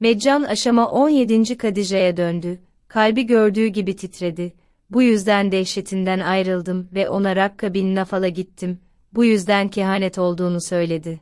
Meccan aşama 17. Kadice'ye döndü. Kalbi gördüğü gibi titredi. Bu yüzden dehşetinden ayrıldım ve ona Rakka bin Nafal'a gittim. Bu yüzden kehanet olduğunu söyledi.